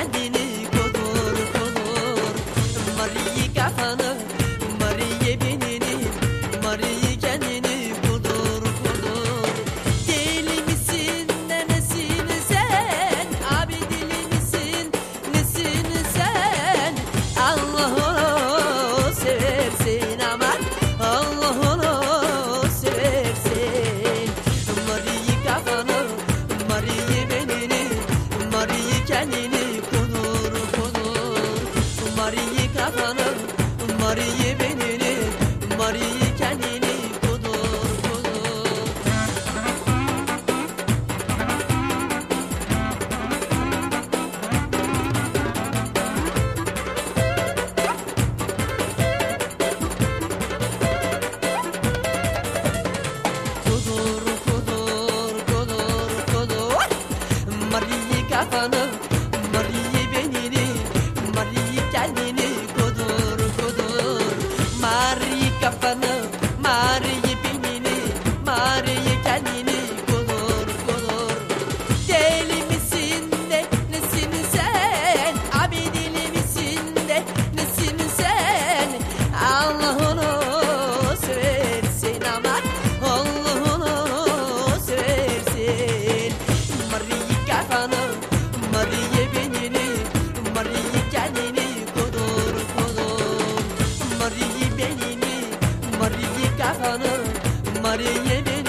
kendini kafanı Mariye